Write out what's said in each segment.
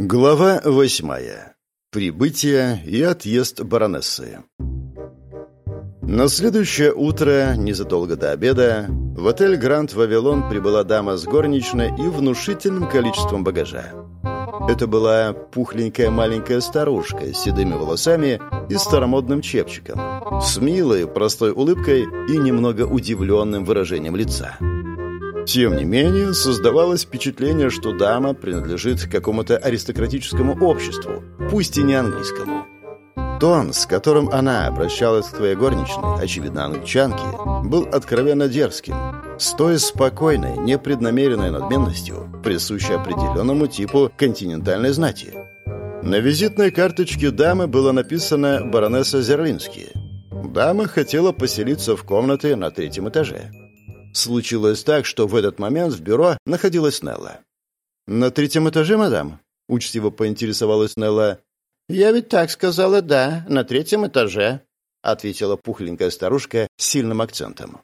Глава восьмая. Прибытие и отъезд баронессы. На следующее утро, незадолго до обеда, в отель «Гранд Вавилон» прибыла дама с горничной и внушительным количеством багажа. Это была пухленькая маленькая старушка с седыми волосами и старомодным чепчиком, с милой, простой улыбкой и немного удивленным выражением лица. Тем не менее, создавалось впечатление, что дама принадлежит какому-то аристократическому обществу, пусть и не английскому. Тон, с которым она обращалась к твоей горничной, очевидно, англичанке, был откровенно дерзким, с той спокойной, непреднамеренной надменностью, присущей определенному типу континентальной знати. На визитной карточке дамы было написано «Баронесса Зерлинский». Дама хотела поселиться в комнате на третьем этаже. Случилось так, что в этот момент в бюро находилась Нелла. «На третьем этаже, мадам?» — учтиво поинтересовалась Нелла. «Я ведь так сказала, да, на третьем этаже», — ответила пухленькая старушка с сильным акцентом.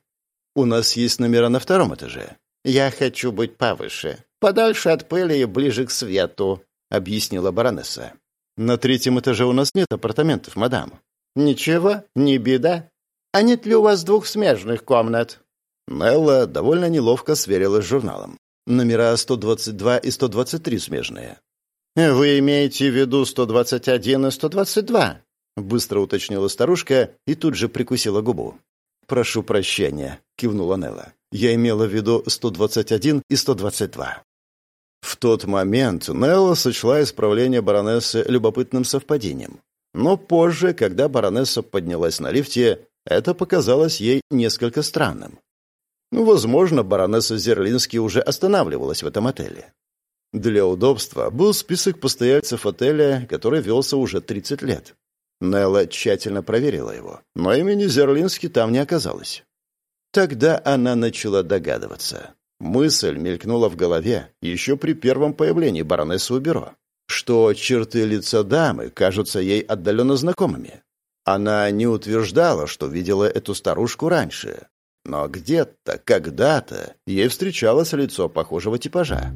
«У нас есть номера на втором этаже». «Я хочу быть повыше, подальше от пыли и ближе к свету», — объяснила баронесса. «На третьем этаже у нас нет апартаментов, мадам». «Ничего, не беда. А нет ли у вас двух смежных комнат?» Нелла довольно неловко сверилась с журналом. Номера 122 и 123 смежные. «Вы имеете в виду 121 и 122?» Быстро уточнила старушка и тут же прикусила губу. «Прошу прощения», — кивнула Нелла. «Я имела в виду 121 и 122». В тот момент Нелла сочла исправление баронессы любопытным совпадением. Но позже, когда баронесса поднялась на лифте, это показалось ей несколько странным. Ну, возможно, баронесса Зерлинский уже останавливалась в этом отеле. Для удобства был список постояльцев отеля, который велся уже 30 лет. Нелла тщательно проверила его, но имени Зерлинский там не оказалось. Тогда она начала догадываться. Мысль мелькнула в голове еще при первом появлении баронессы у бюро, что черты лица дамы кажутся ей отдаленно знакомыми. Она не утверждала, что видела эту старушку раньше, но где-то, когда-то, ей встречалось лицо похожего типажа.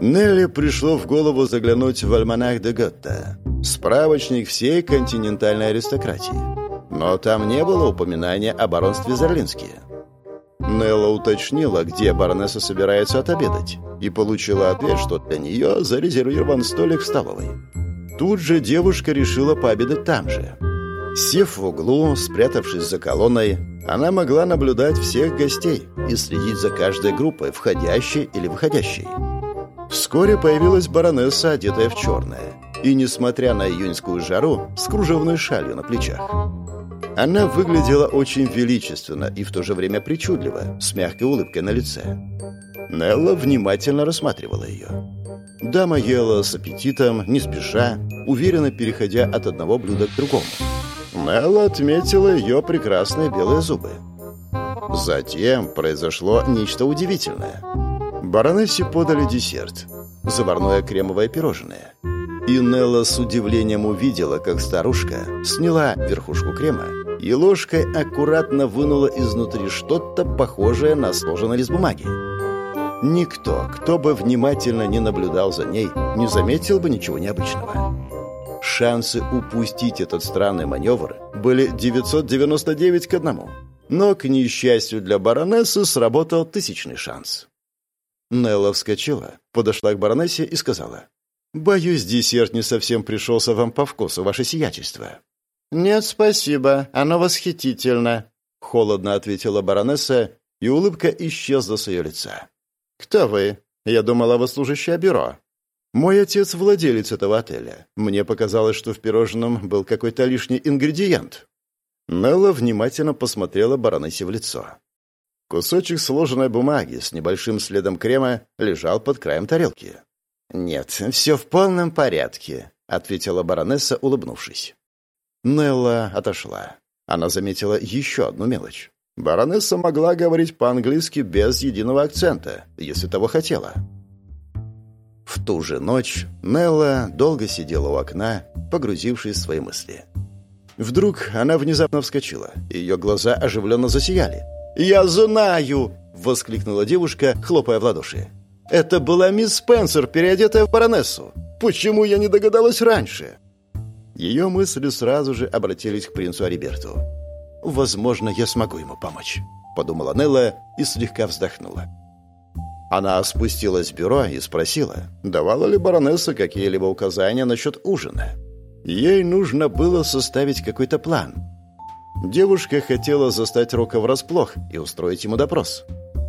Нелли пришло в голову заглянуть в альманах де Готта, справочник всей континентальной аристократии. Но там не было упоминания о баронстве Зерлинские. Нелла уточнила, где баронесса собирается отобедать, и получила ответ, что для нее зарезервирован столик в столовой. Тут же девушка решила пообедать там же. Сев в углу, спрятавшись за колонной, она могла наблюдать всех гостей и следить за каждой группой, входящей или выходящей. Вскоре появилась баронесса, одетая в черное, и, несмотря на июньскую жару, с кружевной шалью на плечах. Она выглядела очень величественно и в то же время причудливо, с мягкой улыбкой на лице. Нелла внимательно рассматривала ее. Дама ела с аппетитом, не спеша, уверенно переходя от одного блюда к другому. Нелла отметила ее прекрасные белые зубы. Затем произошло нечто удивительное. Баронессе подали десерт – заварное кремовое пирожное. И Нелла с удивлением увидела, как старушка сняла верхушку крема и ложкой аккуратно вынула изнутри что-то похожее на сложенный лист бумаги. Никто, кто бы внимательно не наблюдал за ней, не заметил бы ничего необычного. Шансы упустить этот странный маневр были 999 к одному. Но, к несчастью для баронессы, сработал тысячный шанс. Нелла вскочила, подошла к баронессе и сказала, «Боюсь, десерт не совсем пришелся вам по вкусу, ваше сиятельство». «Нет, спасибо, оно восхитительно», — холодно ответила баронесса, и улыбка исчезла с ее лица. «Кто вы? Я думала, вы служащая бюро». Мой отец владелец этого отеля. Мне показалось, что в пирожном был какой-то лишний ингредиент. Нелла внимательно посмотрела баронессе в лицо. Кусочек сложенной бумаги с небольшим следом крема лежал под краем тарелки. «Нет, все в полном порядке», — ответила баронесса, улыбнувшись. Нелла отошла. Она заметила еще одну мелочь. Баронесса могла говорить по-английски без единого акцента, если того хотела. В ту же ночь Нелла долго сидела у окна, погрузившись в свои мысли. Вдруг она внезапно вскочила, ее глаза оживленно засияли. «Я знаю!» — воскликнула девушка, хлопая в ладоши. «Это была мисс Спенсер, переодетая в баронессу. Почему я не догадалась раньше?» Ее мысли сразу же обратились к принцу Ариберту. «Возможно, я смогу ему помочь», — подумала Нелла и слегка вздохнула. Она спустилась в бюро и спросила, давала ли баронесса какие-либо указания насчет ужина. Ей нужно было составить какой-то план. Девушка хотела застать Рока врасплох и устроить ему допрос.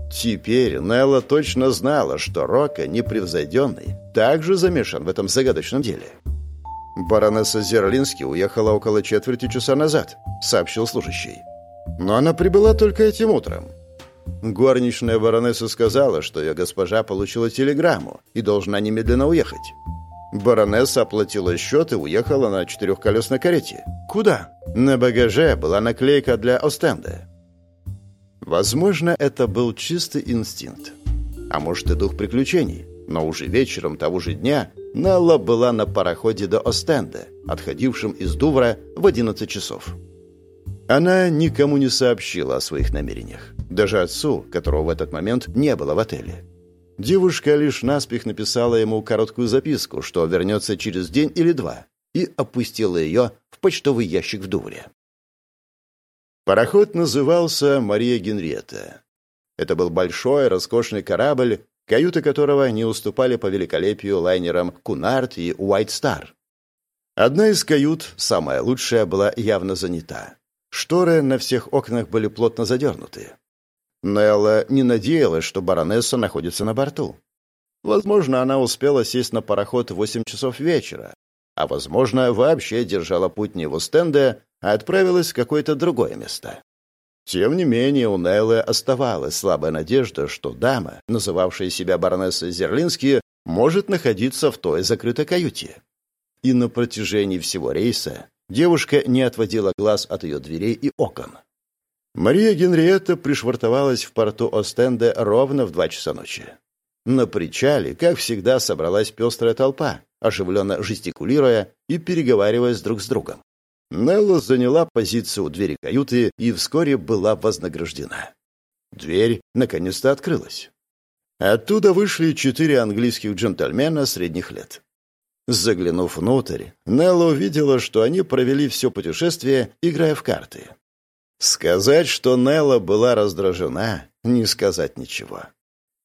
Теперь Нелла точно знала, что Рока, непревзойденный, также замешан в этом загадочном деле. «Баронесса Зерлински уехала около четверти часа назад», — сообщил служащий. «Но она прибыла только этим утром. Горничная баронесса сказала, что ее госпожа получила телеграмму и должна немедленно уехать. Баронесса оплатила счет и уехала на четырехколесной карете. Куда? На багаже была наклейка для Остенда. Возможно, это был чистый инстинкт. А может и дух приключений. Но уже вечером того же дня Нелла была на пароходе до Остенда, отходившем из Дувра в 11 часов. Она никому не сообщила о своих намерениях. Даже отцу, которого в этот момент не было в отеле. Девушка лишь наспех написала ему короткую записку, что вернется через день или два, и опустила ее в почтовый ящик в Дувре. Пароход назывался «Мария Генриетта». Это был большой, роскошный корабль, каюты которого не уступали по великолепию лайнерам «Кунард» и «Уайт Стар». Одна из кают, самая лучшая, была явно занята. Шторы на всех окнах были плотно задернуты. Нелла не надеялась, что баронесса находится на борту. Возможно, она успела сесть на пароход в восемь часов вечера, а, возможно, вообще держала путь не в Остенде, а отправилась в какое-то другое место. Тем не менее, у Неллы оставалась слабая надежда, что дама, называвшая себя баронессой Зерлински, может находиться в той закрытой каюте. И на протяжении всего рейса Девушка не отводила глаз от ее дверей и окон. Мария Генриетта пришвартовалась в порту Остенде ровно в два часа ночи. На причале, как всегда, собралась пестрая толпа, оживленно жестикулируя и переговариваясь друг с другом. Нелла заняла позицию у двери каюты и вскоре была вознаграждена. Дверь наконец-то открылась. Оттуда вышли четыре английских джентльмена средних лет. Заглянув внутрь, Нелла увидела, что они провели все путешествие, играя в карты. Сказать, что Нелла была раздражена, не сказать ничего.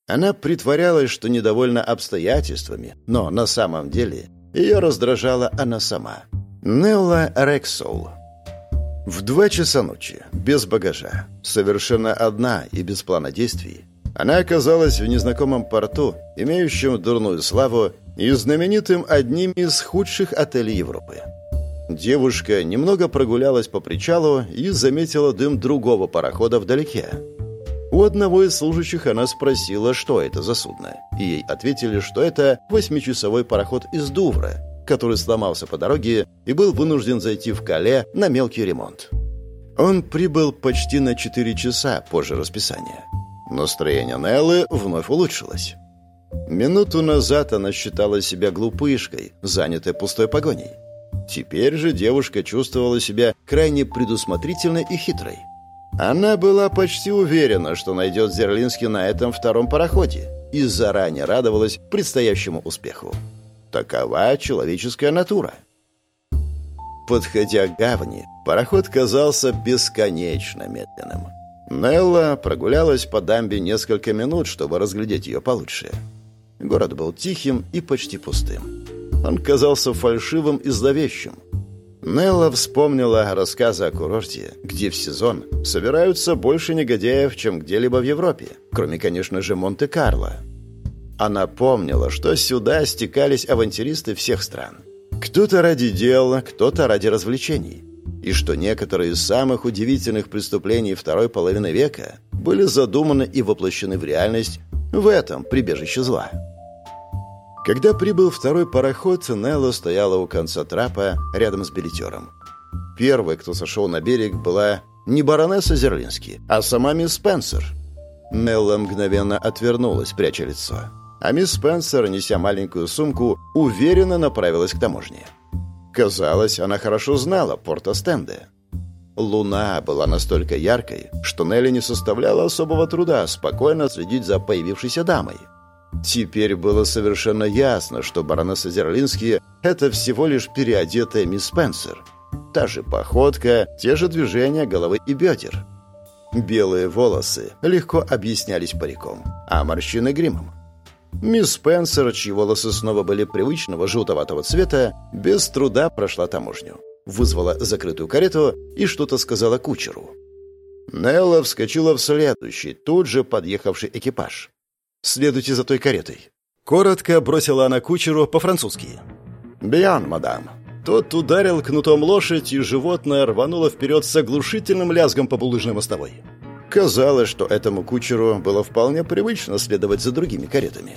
Она притворялась, что недовольна обстоятельствами, но на самом деле ее раздражала она сама. Нелла Рексол. В два часа ночи, без багажа, совершенно одна и без плана действий, она оказалась в незнакомом порту, имеющем дурную славу и знаменитым одним из худших отелей Европы. Девушка немного прогулялась по причалу и заметила дым другого парохода вдалеке. У одного из служащих она спросила, что это за судно, и ей ответили, что это восьмичасовой пароход из Дувра, который сломался по дороге и был вынужден зайти в Кале на мелкий ремонт. Он прибыл почти на 4 часа позже расписания. Настроение Неллы вновь улучшилось. Минуту назад она считала себя глупышкой, занятой пустой погоней. Теперь же девушка чувствовала себя крайне предусмотрительной и хитрой. Она была почти уверена, что найдет Зерлинский на этом втором пароходе и заранее радовалась предстоящему успеху. Такова человеческая натура. Подходя к гавани, пароход казался бесконечно медленным. Нелла прогулялась по дамбе несколько минут, чтобы разглядеть ее получше. Город был тихим и почти пустым. Он казался фальшивым и зловещим. Нелла вспомнила рассказы о курорте, где в сезон собираются больше негодяев, чем где-либо в Европе, кроме, конечно же, Монте-Карло. Она помнила, что сюда стекались авантюристы всех стран. Кто-то ради дела, кто-то ради развлечений. И что некоторые из самых удивительных преступлений второй половины века были задуманы и воплощены в реальность в этом прибежище зла. Когда прибыл второй пароход, Нелла стояла у конца трапа рядом с билетером. Первой, кто сошел на берег, была не баронесса Зерлински, а сама мисс Спенсер. Нелла мгновенно отвернулась, пряча лицо. А мисс Спенсер, неся маленькую сумку, уверенно направилась к таможне. Казалось, она хорошо знала порт Остенде. Луна была настолько яркой, что Нелли не составляла особого труда спокойно следить за появившейся дамой. Теперь было совершенно ясно, что баронесса Зерлинский — это всего лишь переодетая мисс Спенсер. Та же походка, те же движения головы и бедер. Белые волосы легко объяснялись париком, а морщины — гримом. Мисс Спенсер, чьи волосы снова были привычного желтоватого цвета, без труда прошла таможню. Вызвала закрытую карету и что-то сказала кучеру. Нелла вскочила в следующий, тут же подъехавший экипаж. «Следуйте за той каретой». Коротко бросила она кучеру по-французски. «Биан, мадам». Тот ударил кнутом лошадь, и животное рвануло вперед с оглушительным лязгом по булыжной мостовой. Казалось, что этому кучеру было вполне привычно следовать за другими каретами.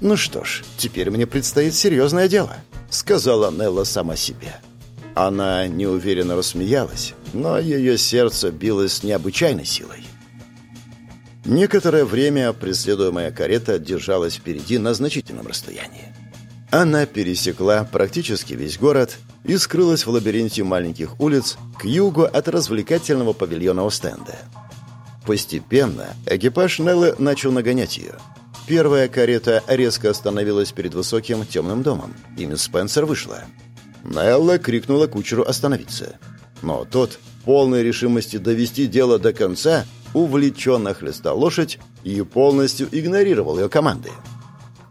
«Ну что ж, теперь мне предстоит серьезное дело», — сказала Нелла сама себе. Она неуверенно рассмеялась, но ее сердце билось с необычайной силой. Некоторое время преследуемая карета держалась впереди на значительном расстоянии. Она пересекла практически весь город и скрылась в лабиринте маленьких улиц к югу от развлекательного павильона стенда. Постепенно экипаж Неллы начал нагонять ее. Первая карета резко остановилась перед высоким темным домом, и мисс Спенсер вышла. Нелла крикнула кучеру остановиться. Но тот, полной решимости довести дело до конца, увлеченно хлестал лошадь и полностью игнорировал ее команды.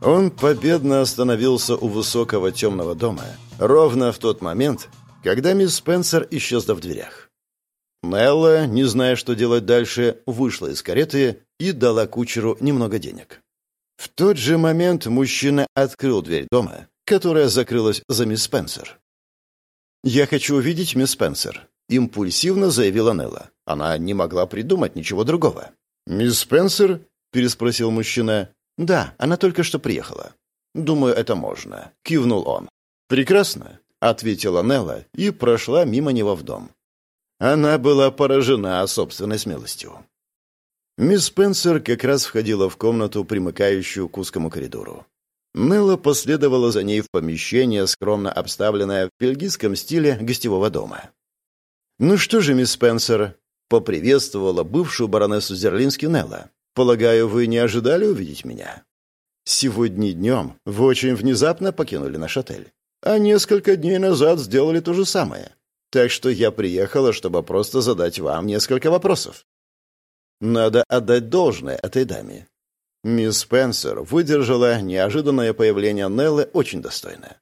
Он победно остановился у высокого темного дома ровно в тот момент, когда мисс Спенсер исчезла в дверях. Нелла, не зная, что делать дальше, вышла из кареты и дала кучеру немного денег. В тот же момент мужчина открыл дверь дома, которая закрылась за мисс Спенсер. «Я хочу увидеть мисс Спенсер», — импульсивно заявила Нелла. Она не могла придумать ничего другого. «Мисс Спенсер?» — переспросил мужчина. «Да, она только что приехала». «Думаю, это можно», — кивнул он. «Прекрасно», — ответила Нелла и прошла мимо него в дом. Она была поражена собственной смелостью. Мисс Спенсер как раз входила в комнату, примыкающую к узкому коридору. Нелла последовала за ней в помещение, скромно обставленное в бельгийском стиле гостевого дома. «Ну что же, мисс Спенсер?» — поприветствовала бывшую баронессу Зерлински Нелла. «Полагаю, вы не ожидали увидеть меня?» «Сегодня днем вы очень внезапно покинули наш отель, а несколько дней назад сделали то же самое. Так что я приехала, чтобы просто задать вам несколько вопросов». Надо отдать должное этой даме. Мисс Спенсер выдержала неожиданное появление Неллы очень достойно.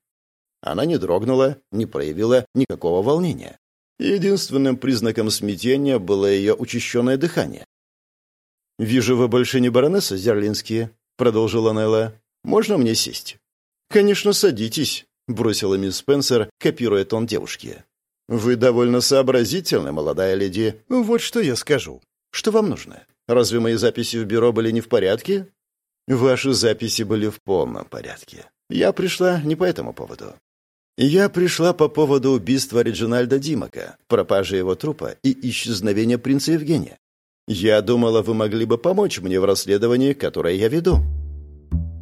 Она не дрогнула, не проявила никакого волнения. Единственным признаком смятения было ее учащенное дыхание. «Вижу, вы больше не баронесса Зерлинские», — продолжила Нелла. «Можно мне сесть?» «Конечно, садитесь», — бросила мисс Спенсер, копируя тон девушки. «Вы довольно сообразительны, молодая леди. Вот что я скажу. Что вам нужно? Разве мои записи в бюро были не в порядке? Ваши записи были в полном порядке. Я пришла не по этому поводу. Я пришла по поводу убийства Реджинальда Димака, пропажи его трупа и исчезновения принца Евгения. Я думала, вы могли бы помочь мне в расследовании, которое я веду».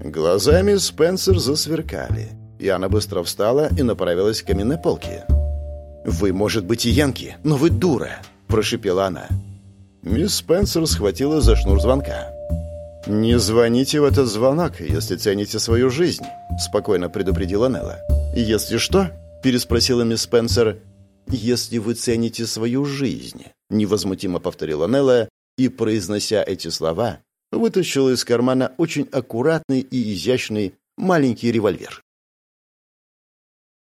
Глазами Спенсер засверкали, и она быстро встала и направилась к каменной полке. «Вы, может быть, и янки, но вы дура!» – прошипела она. Мисс Спенсер схватила за шнур звонка. «Не звоните в этот звонок, если цените свою жизнь», — спокойно предупредила Нелла. «Если что?» — переспросила мисс Спенсер. «Если вы цените свою жизнь», — невозмутимо повторила Нелла и, произнося эти слова, вытащила из кармана очень аккуратный и изящный маленький револьвер.